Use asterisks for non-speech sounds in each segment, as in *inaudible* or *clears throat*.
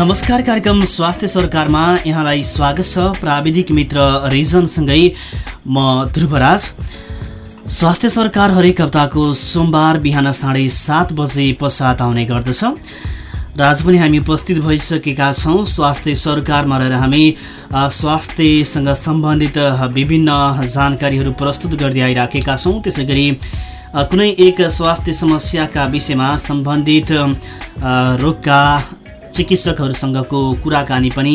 नमस्कार कार्यक्रम स्वास्थ्य सरकारमा यहाँलाई स्वागत छ। प्राविधिक मित्र रिजनसँगै म ध्रुवराज। स्वास्थ्य सरकार हरेक हप्ताको सोमबार बिहान साढे सात बजे पश्चात आउने गर्दछ। र आज पनि हामी उपस्थित भइसकेका छौँ। स्वास्थ्य सरकारमा रहेर हामी स्वास्थ्यसँग सम्बन्धित विभिन्न जानकारीहरू प्रस्तुत गर्दै आइराखेका छौँ। त्यसै गरी कुनै एक स्वास्थ्य समस्याका विषयमा सम्बन्धित रोगका चिकित्सकहरूसँगको कुराकानी पनि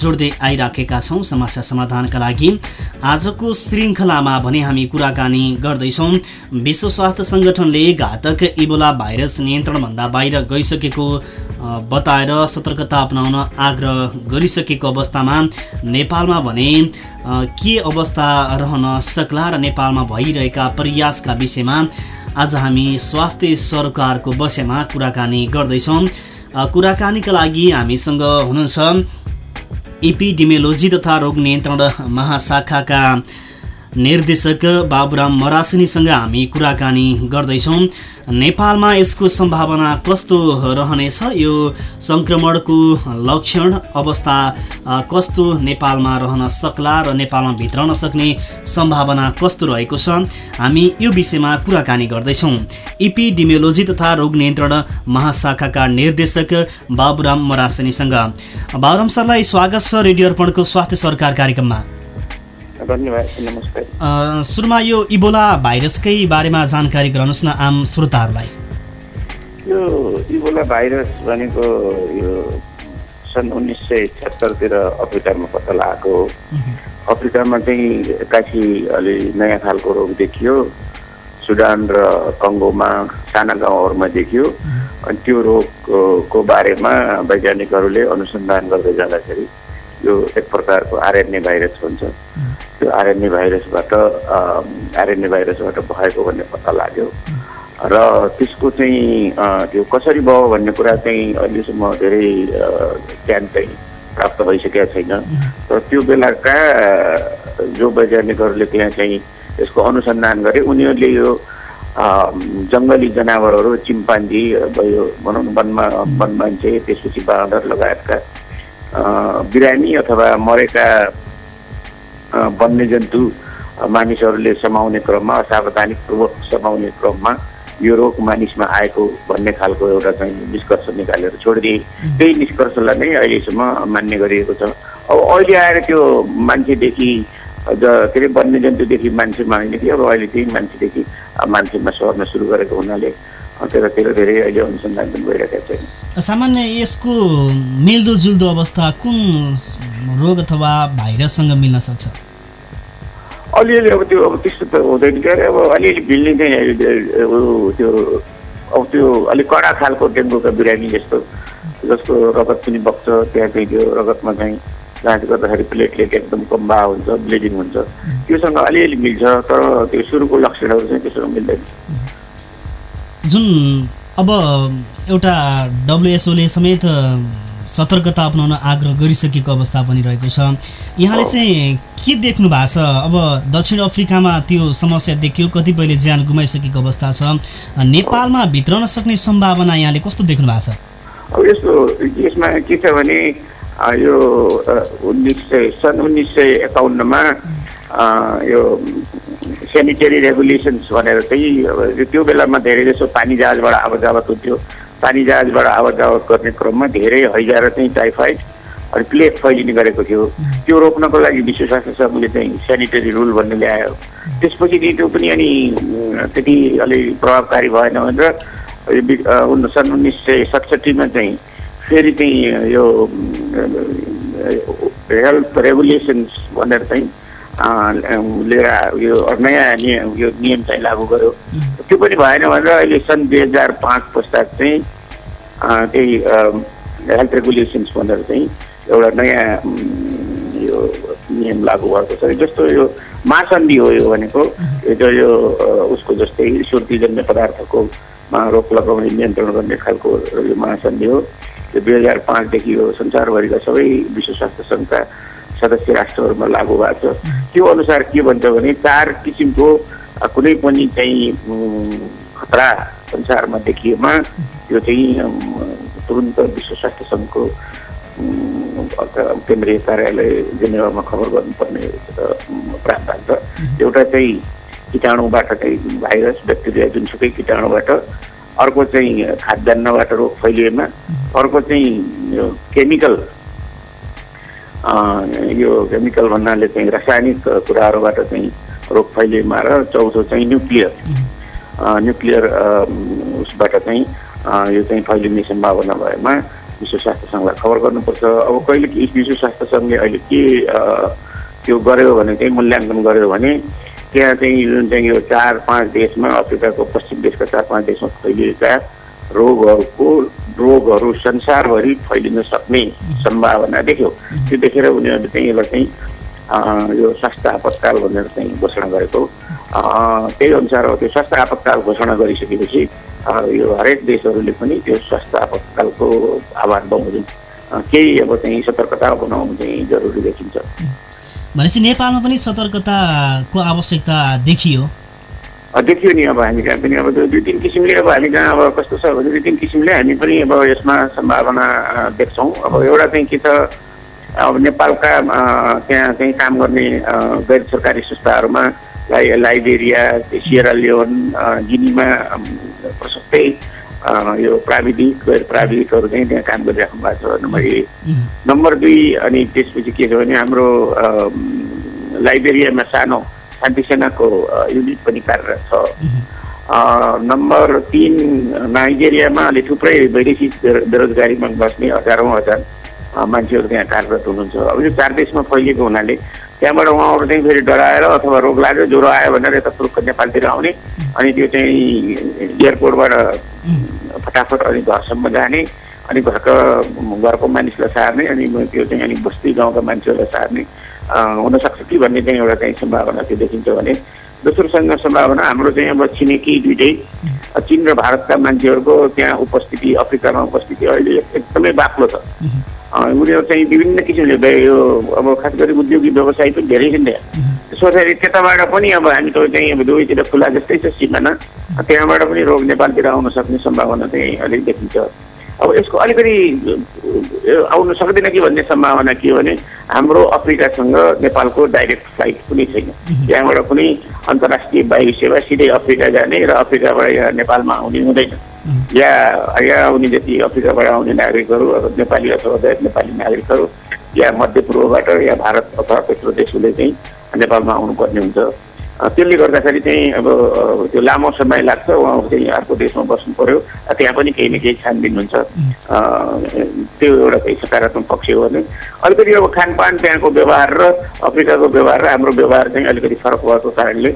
जोड्दै आइराखेका छौँ समस्या समाधानका लागि। आजको श्रृङ्खलामा भने हामी कुराकानी गर्दैछौँ। विश्व स्वास्थ्य सङ्गठनले घातक इबोला भाइरस नियन्त्रणभन्दा बाहिर गइसकेको बताएर सतर्कता अपनाउन आग्रह गरिसकेको अवस्थामा नेपालमा भने के अवस्था रहन सक्ला र नेपालमा भइरहेका प्रयासका विषयमा आज हामी स्वास्थ्य सरकारको विषयमा कुराकानी गर्दैछौँ। कुराकानीका लागि हामीसँग हुनुहुन्छ इपिडिमेलोजी तथा रोग नियन्त्रण महाशाखाका निर्देशक बाबुराम मरासिनीसँग हामी कुराकानी गर्दैछौँ। नेपालमा यसको सम्भावना कस्तो रहनेछ? यो सङ्क्रमणको लक्षण अवस्था कस्तो नेपालमा रहन सक्ला र नेपालमा भित्रन सक्ने सम्भावना कस्तो रहेको छ? हामी यो विषयमा कुराकानी गर्दैछौँ। इपिडिमियोलोजी तथा रोग नियन्त्रण महाशाखाका निर्देशक बाबुराम मरासिनीसँग। बाबुराम सरलाई स्वागत छ रेडियो अर्पणको स्वास्थ्य सरकार कार्यक्रममा। धन्यवाद सुरुमा यो इबोला भाइरसकै बारेमा जानकारी गराउनुहोस् न आम श्रोताहरूलाई। यो इबोला भाइरस भनेको यो सन् उन्नाइस सय छत्तरतिर अफ्रिकामा पत्ता लगाएको हो। अफ्रिकामा चाहिँ एक्कासी अलि नयाँ खालको रोग देखियो। सुडान र कङ्गोमा साना गाउँहरूमा देखियो। अनि त्यो रोगको बारेमा वैज्ञानिकहरूले अनुसन्धान गर्दै जाँदाखेरि यो एक प्रकारको आरएनए भाइरस हुन्छ त्यो आरएनए भाइरसबाट आरएनए भाइरसबाट भएको भन्ने पत्ता लाग्यो। र त्यसको चाहिँ त्यो कसरी भयो भन्ने कुरा चाहिँ अहिलेसम्म धेरै ज्ञान चाहिँ प्राप्त भइसकेका छैन। र त्यो बेलाका जो वैज्ञानिकहरूले त्यहाँ चाहिँ यसको अनुसन्धान गरे उनीहरूले यो जङ्गली जनावरहरू चिम्पान्जी भयो भनौँ वनमा वन मान्छे त्यसपछि बाँदर लगायतका बिरामी अथवा मरेका वन्यजन्तु मानिसहरूले समाउने क्रममा असावधानीपूर्वक समाउने क्रममा यो रोग मानिसमा आएको भन्ने खालको एउटा चाहिँ निष्कर्ष निकालेर छोडिदिए। त्यही निष्कर्षलाई नै अहिलेसम्म मान्य गरिएको छ। अब अहिले आएर त्यो मान्छेदेखि के अरे वन्यजन्तुदेखि मान्छेमा होइन कि अब अहिले त्यही मान्छेदेखि मान्छेमा सर्न सुरु गरेको हुनाले त्यतातिर धेरै अहिले अनुसन्धान पनि भइरहेका छैन सामान्य यसको मिल्दोजुल्दो अवस्था कुन रोग अथवा भाइरससँग मिल्न सक्छ अलिअलि अब त्यो अब त्यस्तो त हुँदैन के अरे अब अलिअलि मिल्ने चाहिँ त्यो अब त्यो अलिक कडा खालको डेङ्गुका बिरामी जस्तो जसको रगत पनि बग्छ त्यहाँ चाहिँ त्यो रगतमा चाहिँ जाँच गर्दाखेरि प्लेटलेट एकदम कम्बा हुन्छ ब्लिडिङ हुन्छ त्योसँग अलिअलि मिल्छ तर त्यो सुरुको लक्षणहरू चाहिँ त्योसँग मिल्दैन जुन अब एउटा डब्लुएसओले समेत सतर्कता अप्नाउन आग्रह गरिसकेको अवस्था पनि रहेको छ। यहाँले चाहिँ के देख्नु भएको छ? अब दक्षिण अफ्रिकामा त्यो समस्या देखियो कतिपयले ज्यान गुमाइसकेको अवस्था छ। नेपालमा भित्रन सक्ने सम्भावना यहाँले कस्तो देख्नु भएको छ? अब यस्तो यसमा के छ भने यो उन्नाइस सय सन् उन्नाइस सय एकाउन्नमा यो सेनिटरी रेगुलेसन्स भनेर चाहिँ त्यो बेलामा धेरै जसो पानी जहाजबाट आवत जावत हुन्थ्यो पानी जहाजबाट आवत जावत गर्ने क्रममा धेरै हैजा चाहिँ टाइफाइड अनि प्लेग फैलिने गरेको थियो। त्यो रोक्नको लागि विश्व स्वास्थ्य सङ्घले चाहिँ सेनिटरी रुल भन्ने ल्यायो। त्यसपछि त्यो पनि अनि त्यति अलिक प्रभावकारी भएन भनेर सन् उन्नाइस सय सतसट्ठीमा चाहिँ फेरि चाहिँ यो हेल्थ रेगुलेसन्स भनेर चाहिँ लिएर यो नयाँ यो नियम चाहिँ लागू गर्यो त्यो पनि भएन भनेर अहिले सन् दुई हजार पाँच पश्चात चाहिँ त्यही हेल्थ रेगुलेसन्स भनेर चाहिँ एउटा नयाँ यो नियम लागू भएको छ जस्तो यो महासन्धि हो यो भनेको यो यो उसको जस्तै सुर्तीजन्य पदार्थको रोक लगाउने नियन्त्रण गर्ने खालको यो महासन्धि हो यो दुई हजार पाँचदेखि यो संसारभरिका सबै विश्व स्वास्थ्य सङ्घका सदस्य राष्ट्रहरूमा लागू भएको छ। त्यो अनुसार के भन्छ भने चार किसिमको कुनै पनि चाहिँ खतरा संसारमा देखिएमा त्यो चाहिँ तुरन्त विश्व स्वास्थ्य सङ्घको केन्द्रीय कार्यालय जेनेवामा खबर गर्नुपर्ने प्रावधान छ एउटा चाहिँ किटाणुबाट चाहिँ भाइरस ब्याक्टेरिया जुनसुकै किटाणुबाट अर्को चाहिँ खाद्यान्नबाट रोग फैलिएमा अर्को चाहिँ केमिकल यो केमिकल भन्नाले चाहिँ रासायनिक कुराहरूबाट चाहिँ रोग फैलिएमा र चौथो चाहिँ न्युक्लियर न्युक्लियर उसबाट चाहिँ यो चाहिँ फैलिने सम्भावना भएमा विश्व स्वास्थ्य सङ्घलाई खबर गर्नुपर्छ। अब कहिले विश्व स्वास्थ्य सङ्घले अहिले के त्यो गर्यो भने चाहिँ मूल्याङ्कन गर्यो भने त्यहाँ चाहिँ जुन चाहिँ यो चार पाँच देशमा अफ्रिकाको पश्चिम देशका चार पाँच देशमा फैलिएका रोगहरूको रोगहरू संसारभरि फैलिन सक्ने सम्भावना देख्यो। त्यो देखेर उनीहरूले चाहिँ यसलाई चाहिँ यो स्वास्थ्य आपतकाल भनेर चाहिँ घोषणा गरेको त्यही अनुसार त्यो स्वास्थ्य आपतकाल घोषणा गरिसकेपछि यो हरेक देशहरूले पनि त्यो स्वास्थ्य आपतकालको आह्वान बमोजिम केही अब चाहिँ सतर्कता बनाउनु चाहिँ जरुरी देखिन्छ। भनेपछि नेपालमा पनि सतर्कताको आवश्यकता देखियो। देखियो नि अब हामी कहाँ पनि अब दुई तिन किसिमले अब हामी कहाँ अब कस्तो छ भने दुई तिन किसिमले हामी पनि अब यसमा सम्भावना देख्छौँ। अब एउटा चाहिँ के छ अब नेपालका त्यहाँ चाहिँ काम गर्ने गैर सरकारी संस्थाहरूमा लाई लाइबेरिया सियरा लियोन गिनीमा प्रशस्तै यो प्राविधिक गैर प्राविधिकहरू चाहिँ त्यहाँ काम गरिराख्नु भएको छ। नम्बर एक। नम्बर दुई अनि त्यसपछि के छ भने हाम्रो लाइब्रेरियामा सानो शान्ति सेनाको युनिट पनि कार्यरत छ नम्बर तिन नाइजेरियामा अलि थुप्रै वैदेशिक बेरोजगारीमा बस्ने हजारौँ हजार मान्छेहरू त्यहाँ कार्यरत हुनुहुन्छ अब यो चार देशमा फैलिएको हुनाले त्यहाँबाट उहाँहरू चाहिँ फेरि डराएर अथवा रोग लाग्यो ज्वरो आयो भनेर यता तुरुक्क नेपालतिर आउने अनि त्यो चाहिँ एयरपोर्टबाट फटाफट अनि घरसम्म जाने अनि घरको घरको मानिसलाई सार्ने अनि त्यो चाहिँ अनि बस्ती गाउँका मान्छेहरूलाई सार्ने हुनसक्छ कि भन्ने चाहिँ एउटा चाहिँ सम्भावना त्यो देखिन्छ भने। दोस्रोसँग सम्भावना हाम्रो चाहिँ अब छिमेकी दुइटै चिन र भारतका मान्छेहरूको त्यहाँ उपस्थिति अफ्रिकामा उपस्थिति अहिले एकदमै बाक्लो छ। उनीहरू चाहिँ विभिन्न किसिमले यो अब खास गरी उद्योगिक व्यवसाय पनि धेरै छन् त्यहाँ। सोच्दाखेरि त्यताबाट पनि अब हामी त चाहिँ अब दुवैतिर खुला जस्तै छ सिमाना। त्यहाँबाट पनि रोग नेपालतिर आउन सक्ने सम्भावना चाहिँ अलिक देखिन्छ। अब यसको अलिकति आउन सक्दैन कि भन्ने सम्भावना के हो भने हाम्रो अफ्रिकासँग नेपालको डाइरेक्ट फ्लाइट कुनै छैन। त्यहाँबाट कुनै अन्तर्राष्ट्रिय वायु सेवा सिधै अफ्रिका जाने र अफ्रिकाबाट यहाँ नेपालमा आउने हुँदैन। या यहाँ आउने जति अफ्रिकाबाट आउने नागरिकहरू नेपाली अथवा गैर नेपाली नागरिकहरू या मध्यपूर्वबाट या भारत अथवा तेस्रो देशहरूले चाहिँ नेपालमा आउनुपर्ने हुन्छ। त्यसले गर्दाखेरि चाहिँ अब त्यो लामो समय लाग्छ उहाँ चाहिँ अर्को देशमा बस्नु पऱ्यो त्यहाँ पनि केही न केही छानबिन हुन्छ त्यो एउटा चाहिँ सकारात्मक पक्ष हो भने। अलिकति अब खानपान त्यहाँको व्यवहार र अफ्रिकाको व्यवहार र हाम्रो व्यवहार चाहिँ अलिकति फरक भएको कारणले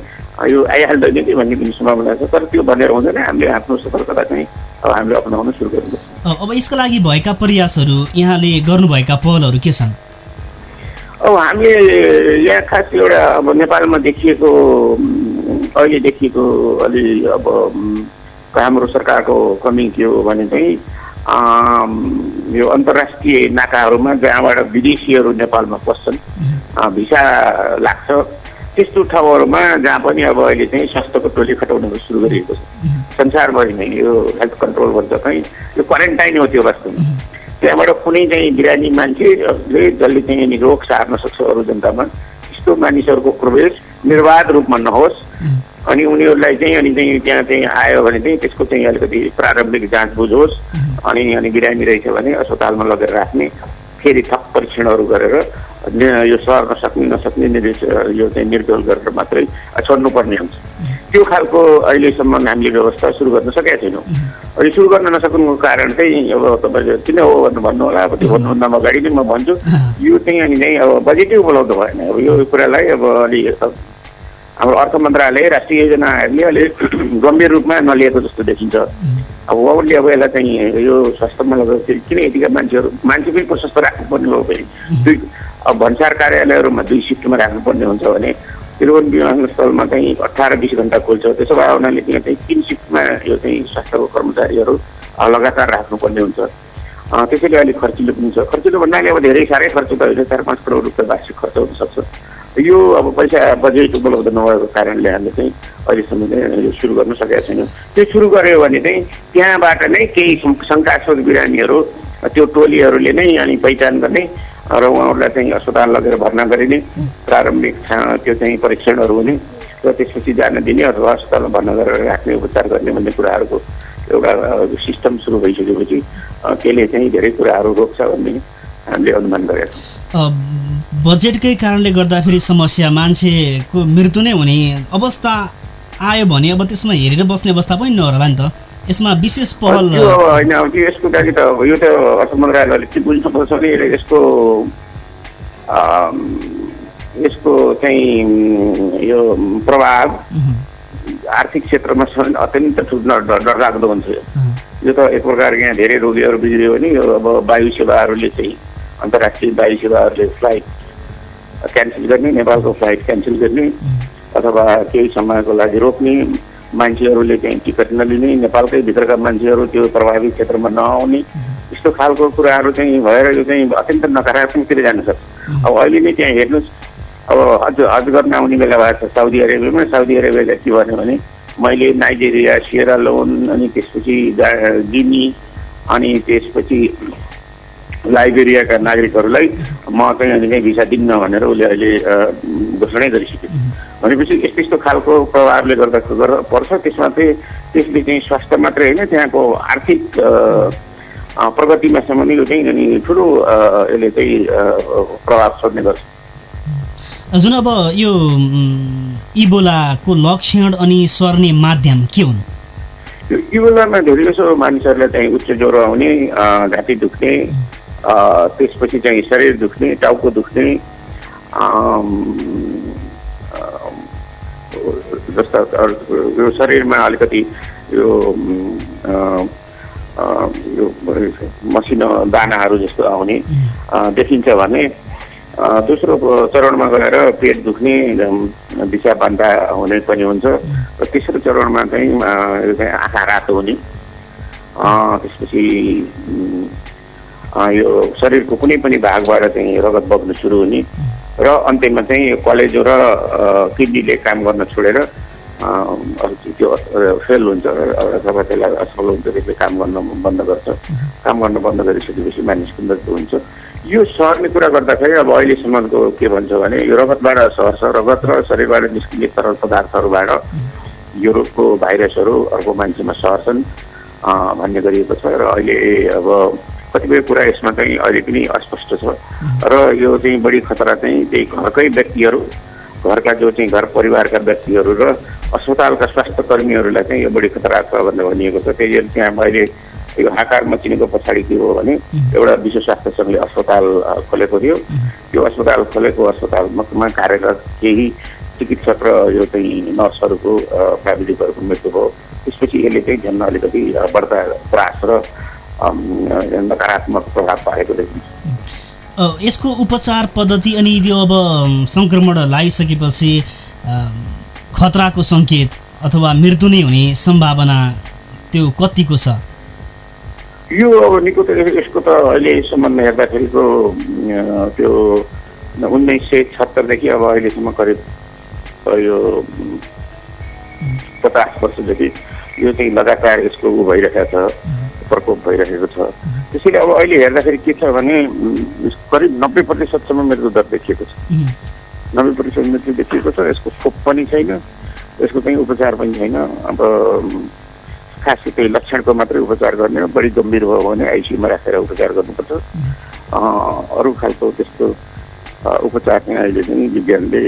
यो आइहाल्दैन कि भन्ने पनि सम्भावना छ। तर त्यो भनेर हुँदैन। हामीले आफ्नो सतर्कता चाहिँ अब हामीले अप्नाउन सुरु गर्नुपर्छ अब यसका लागि भएका प्रयासहरू यहाँले गर्नुभएका पहलहरू के छन्? अब हामीले यहाँ खास एउटा अब नेपालमा देखिएको अहिले देखिएको अलि अब हाम्रो सरकारको कमी के हो भने चाहिँ यो अन्तर्राष्ट्रिय नाकाहरूमा जहाँबाट विदेशीहरू नेपालमा पस्छन् भिसा लाग्छ। त्यस्तो ठाउँहरूमा जहाँ पनि अब अहिले चाहिँ स्वास्थ्यको टोली खटाउनु सुरु गरिएको छ। संसारभरि नै यो हेल्थ कन्ट्रोल भन्छ कहीँ यो क्वारेन्टाइन हो त्यो वास्तवमा। त्यहाँबाट कुनै चाहिँ बिरामी मान्छेले जसले चाहिँ रोग सार्न सक्छ अरू जनतामा त्यस्तो मानिसहरूको प्रवेश निर्वाध रूपमा नहोस्। अनि उनीहरूलाई चाहिँ अनि चाहिँ त्यहाँ चाहिँ आयो भने चाहिँ त्यसको चाहिँ अलिकति प्रारम्भिक जाँच बुझोस्। अनि अनि बिरामी रहेछ भने अस्पतालमा लगेर राख्ने। फेरि थप परीक्षणहरू गरेर यो सर्न सक्ने नसक्ने निर्देश यो चाहिँ निर्देश गरेर मात्रै छोड्नुपर्ने हुन्छ। त्यो खालको अहिलेसम्म हामीले व्यवस्था सुरु गर्न सकेका छैनौँ। अनि सुरु गर्न नसक्नुको कारण चाहिँ अब तपाईँले किन हो भनेर भन्नु होला अब त्यो भन्नुभन्दा अगाडि नै म भन्छु। यो चाहिँ अनि चाहिँ अब बजेटै उपलब्ध भएन। अब यो कुरालाई अब अलि हाम्रो अर्थ मन्त्रालय राष्ट्रिय योजनाहरूले अलि *clears throat* गम्भीर रूपमा नलिएको जस्तो देखिन्छ। अब उहाँहरूले अब यसलाई चाहिँ यो स्वास्थ्यमा लगाउँदाखेरि किन यतिका मान्छेहरू मान्छे पनि प्रशस्त राख्नुपर्ने हो भने दुई अब भन्सार कार्यालयहरूमा दुई सिफ्टमा राख्नुपर्ने हुन्छ भने त्रिभुवन विमानस्थलमा चाहिँ अठार बिस घन्टा खोल्छ। त्यसो भए हुनाले त्यहाँ चाहिँ तिन सिफ्टमा यो चाहिँ स्वास्थ्यको कर्मचारीहरू लगातार राख्नुपर्ने हुन्छ। त्यसैले अलिक खर्चिलो पनि छ खर्चिलो भन्नाले अब धेरै साह्रै खर्च त होइन चार पाँच करोड रुपियाँ वार्षिक खर्च हुनसक्छ यो अब पैसा बजेट उपलब्ध नभएको कारणले हामीले चाहिँ अहिलेसम्म यो सुरु गर्न सकेका छैनौँ। त्यो सुरु गऱ्यो भने चाहिँ त्यहाँबाट नै केही शङ्कास्पद बिरामीहरू त्यो टोलीहरूले नै अनि पहिचान गर्ने र उहाँहरूलाई चाहिँ अस्पताल लगेर भर्ना गरिने प्रारम्भिक त्यो चाहिँ परीक्षणहरू हुने र त्यसपछि जान दिने अथवा अस्पतालमा भर्ना गरेर राख्ने उपचार गर्ने भन्ने कुराहरूको एउटा सिस्टम सुरु भइसकेपछि त्यसले चाहिँ धेरै कुराहरू रोक्छ भन्ने हामीले अनुमान गरेका बजेटकै कारणले गर्दाखेरि समस्या मान्छेको मृत्यु नै हुने अवस्था आयो भने अब त्यसमा हेरेर बस्ने अवस्था पनि नहोला नि त। यसमा विशेष पहल होइन त्यो यसको लागि त यो त अर्थ मन्त्रालयले के बुझ्नुपर्छ भने यसको यसको चाहिँ यो प्रभाव आर्थिक क्षेत्रमा अत्यन्त ठुलो डरलाग्दो हुन्छ। यो त एक प्रकार यहाँ धेरै रोगीहरू बिग्रियो भने यो अब वायु सेवाहरूले चाहिँ अन्तर्राष्ट्रिय वायु सेवाहरूले फ्लाइट क्यान्सल गर्ने नेपालको फ्लाइट क्यान्सल गर्ने अथवा केही समयको लागि रोक्ने मान्छेहरूले चाहिँ टिकट नलिने नेपालकै भित्रका मान्छेहरू त्यो प्रभावित क्षेत्रमा नआउने यस्तो खालको कुराहरू चाहिँ भएर यो चाहिँ अत्यन्त नकारात्मकतिर जान सक्छ। अब अहिले नै त्यहाँ हेर्नुहोस् अब हज हज गर्न आउने बेला भएको छ साउदी अरेबियामा। साउदी अरेबियाले के भन्यो भने मैले नाइजेरिया सियरा लोन अनि त्यसपछि गिनी अनि त्यसपछि लाइबेरियाका नागरिकहरूलाई म चाहिँ अहिले भिसा दिन्न भनेर उसले अहिले घोषणै गरिसक्यो भनेपछि यस्तो यस्तो खालको प्रभावले गर्दा पर्छ। त्यसमा चाहिँ त्यसले चाहिँ स्वास्थ्य मात्रै होइन त्यहाँको आर्थिक प्रगतिमा यो चाहिँ अनि ठुलो यसले चाहिँ प्रभाव छोड्ने गर्छ। जुन अब यो इबोलाको लक्षण अनि सर्ने माध्यम के हुन्? यो इबोलामा धेरैजसो मानिसहरूलाई चाहिँ उच्च ज्वरो आउने घाँटी दुख्ने त्यसपछि चाहिँ शरीर दुख्ने टाउको दुख्ने जस्ता यो शरीरमा अलिकति यो यो मसिनो दानाहरू जस्तो आउने देखिन्छ भने दोस्रो चरणमा गएर पेट दुख्ने दिशा बान्धा हुने पनि हुन्छ। र तेस्रो चरणमा चाहिँ यो चाहिँ आँखा रातो हुने। त्यसपछि यो शरीरको कुनै पनि भागबाट चाहिँ रगत बग्न सुरु हुने। र अन्त्यमा चाहिँ कलेजो र किडनीले काम गर्न छोडेर त्यो फेल हुन्छ अथवा त्यसलाई असफल हुन्छ त्यसले काम गर्न बन्द गर्छ। काम गर्न बन्द गरिसकेपछि मानिसको मृत्यु हुन्छ। यो सर्ने कुरा गर्दाखेरि अब अहिलेसम्मको के भन्छ भने यो रगतबाट सर्छ रगत र शरीरबाट निस्किने तरल पदार्थहरूबाट यो रोगको भाइरसहरू अर्को मान्छेमा सर्छन् भन्ने गरिएको छ र अहिले अब कतिपय कुरा यसमा चाहिँ अहिले पनि अस्पष्ट छ। र यो चाहिँ बढी खतरा चाहिँ त्यही घरकै व्यक्तिहरू घरका जो चाहिँ घर परिवारका व्यक्तिहरू र अस्पतालका स्वास्थ्य कर्मीहरूलाई चाहिँ यो बढी खतरा छ भनेर भनिएको छ। त्यही त्यहाँ अहिले यो हाकार मचिनेको पछाडि के हो भने एउटा विश्व स्वास्थ्य सङ्घले अस्पताल खोलेको थियो। त्यो अस्पताल खोलेको अस्पतालमा कार्यरत केही चिकित्सक र यो चाहिँ नर्सहरूको प्राविधिकहरूको मृत्यु भयो। त्यसपछि यसले चाहिँ झन् अलिकति बढ्ता त्रास र नकारात्मक प्रभाव पारेको देखिन्छ। यसको उपचार पद्धति अनि यो अब सङ्क्रमण लगाइसकेपछि खतराको सङ्केत अथवा मृत्यु नै हुने सम्भावना त्यो कतिको छ? यो अब निको यसको त अहिलेसम्म हेर्दाखेरिको त्यो उन्नाइस सय छत्तरदेखि अब अहिलेसम्म करिब यो पचास वर्षदेखि यो चाहिँ लगातार यसको ऊ भइरहेको छ प्रकोप भइरहेको छ। त्यसैले अब अहिले हेर्दाखेरि के छ भने करिब नब्बे प्रतिशतसम्म मृत्यु दर देखिएको छ। नब्बे प्रतिशत मृत्यु देखिएको छ यसको खोप पनि छैन यसको चाहिँ उपचार पनि छैन। अब खासै त्यही लक्षणको मात्रै उपचार गर्ने बढी गम्भीर भयो भने आइसियुमा राखेर उपचार गर्नुपर्छ। अरू खालको त्यस्तो उपचार चाहिँ अहिले चाहिँ विज्ञानले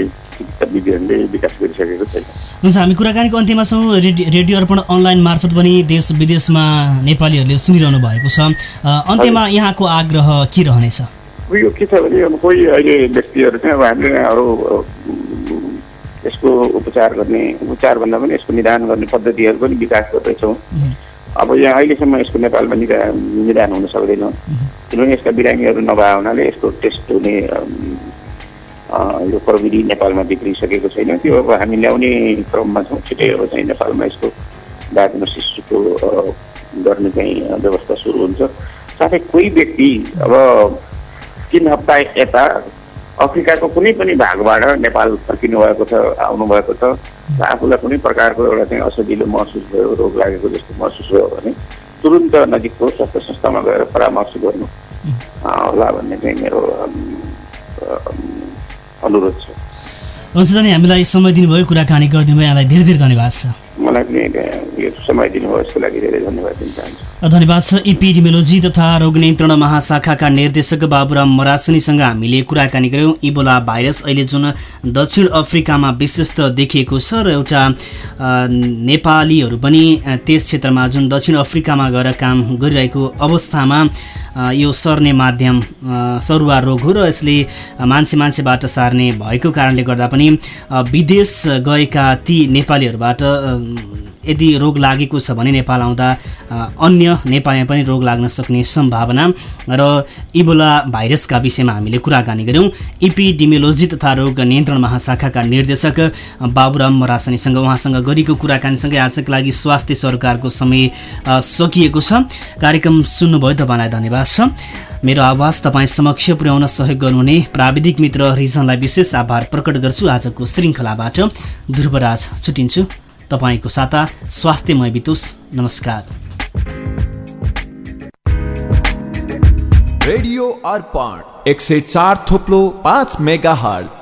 विज्ञानले विकास गरिसकेको छैन। हुन्छ हामी कुराकानीको अन्त्यमा छौँ। रेडियो अर्पण अनलाइन मार्फत पनि देश विदेशमा नेपालीहरूले सुनिरहनु भएको छ। अन्त्यमा यहाँको आग्रह के रहनेछ? यो के छ भने अब कोही अहिले व्यक्तिहरू चाहिँ अब हामीले अरू यसको उपचार गर्ने उपचार भन्दा पनि यसको निदान गर्ने पद्धतिहरू पनि विकास गर्दैछौँ अब यहाँ अहिलेसम्म यसको नेपालमा निदा निदान हुन सक्दैन किनभने यसका बिरामीहरू नभए हुनाले यसको टेस्ट हुने यो प्रविधि नेपालमा बिग्रिसकेको छैन त्यो अब हामी ल्याउने क्रममा छौँ छिटै अब चाहिँ नेपालमा यसको डायग्नोसिसको गर्ने चाहिँ व्यवस्था सुरु हुन्छ साथै कोही व्यक्ति अब तिन हप्ता यता अफ्रिकाको कुनै पनि भागबाट नेपाल फर्किनु भएको छ आउनुभएको छ र आफूलाई कुनै प्रकारको एउटा चाहिँ असजिलो महसुस भयो रोग लागेको जस्तो महसुस भयो भने तुरुन्त नजिकको स्वास्थ्य संस्थामा गएर परामर्श गर्नु होला भन्ने चाहिँ मेरो अनुरोध छ। हुन्छ हामीलाई समय दिनुभयो कुराकानी गरिदिनु भयो यहाँलाई धेरै धेरै धन्यवाद छ। धन्यवाद छ इपिडिमेलोजी तथा रोग नियन्त्रण महाशाखाका निर्देशक बाबुराम मरासनीसँग हामीले कुराकानी गऱ्यौँ इबोला भाइरस अहिले जुन दक्षिण अफ्रिकामा विशेष त देखिएको छ र एउटा नेपालीहरू पनि त्यस क्षेत्रमा जुन दक्षिण अफ्रिकामा गएर काम गरिरहेको अवस्थामा यो सर्ने माध्यम सरुवा रोग हो र यसले मान्छे मान्छेबाट सार्ने भएको कारणले गर्दा पनि विदेश गएका ती नेपालीहरूबाट यदि रोग लागेको छ भने नेपाल आउँदा अन्य नेपालमा पनि रोग लाग्न सक्ने सम्भावना र इबोला भाइरसका विषयमा हामीले कुराकानी गऱ्यौँ। इपिडिमियोलोजी तथा रोग नियन्त्रण महाशाखाका निर्देशक बाबुराम मरासनीसँग उहाँसँग गरेको कुराकानीसँगै आजका लागि स्वास्थ्य सरकारको समय सकिएको छ। कार्यक्रम सुन्नुभयो तपाईँलाई धन्यवाद छ। मेरो आवाज तपाईँ समक्ष पुर्याउन सहयोग गर्नुहुने प्राविधिक मित्र रिजनलाई विशेष आभार प्रकट गर्छु आजको श्रृङ्खलाबाट। ध्रुवराज छुटिन्छु। तपाईँको साता स्वास्थ्यमय बितोस्। नमस्कार। रेडियो अर्पण एक सय चार थोप्लो पाँच मेगा हट